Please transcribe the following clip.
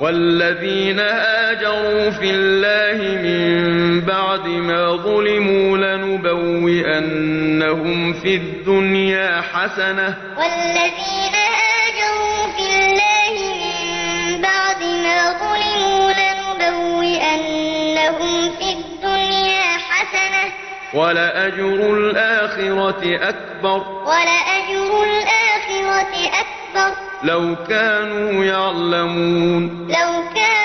والذين هاجروا في الله من بعد ما ظلموا لنبوئنهم في الدنيا حسنة والذين هاجروا في الله من بعد ما ظلموا لنبوئنهم في الدنيا حسنة ولأجر الآخرة أكبر ولأجر أكبر. لو كانوا يعلمون. لو كانوا